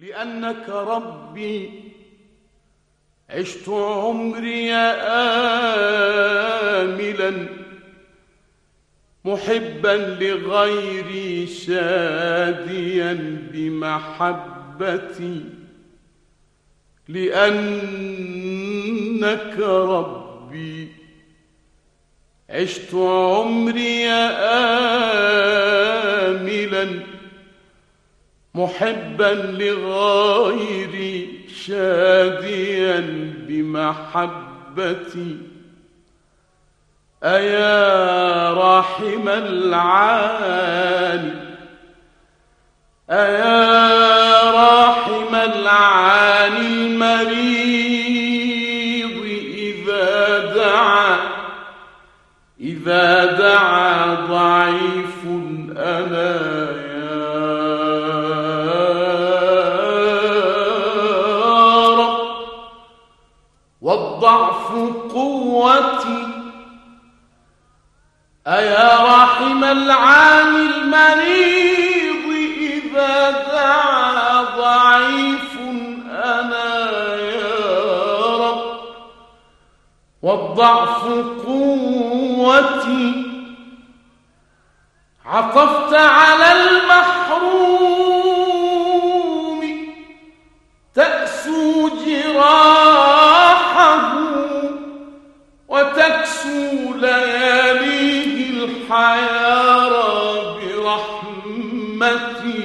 لأنك ربي. عشت عمري آملا محبا لغيري شاديا بمحبتي. لأنك ربي. عشت عمري آملا محبا لغيري شاديا بمحبتي. أيا راحم العالي أيا راحم العالي المريض إذا دعا إذا دعا ضعيف والضعف قوتي. أيا رحم العاني المريض إذا دعا ضعيف أنا يا رب. والضعف قوتي. عطفت على الحيارى برحمتي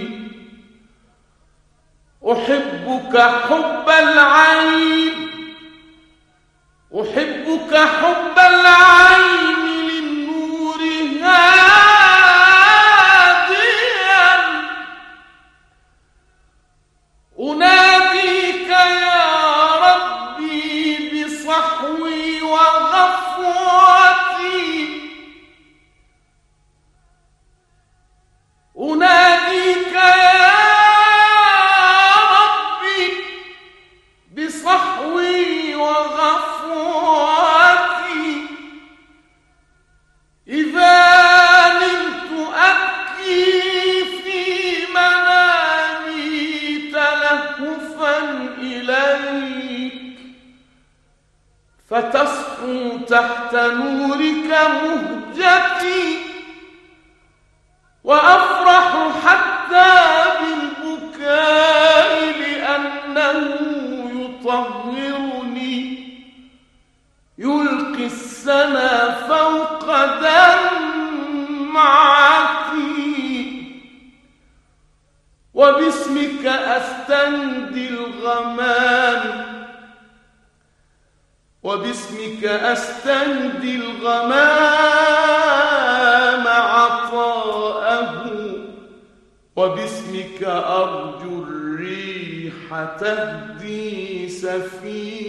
أحبك حب العين فتصحو تحت نورك مهجتي وأفرح حتى بالبكاء لأنه يطهرني. يلقي السنا فوق دمعتي وباسمك أستندي الغمام. وباسمك أستندي الغمام عطاءه وباسمك أرجو الريح تهدي سفينتي.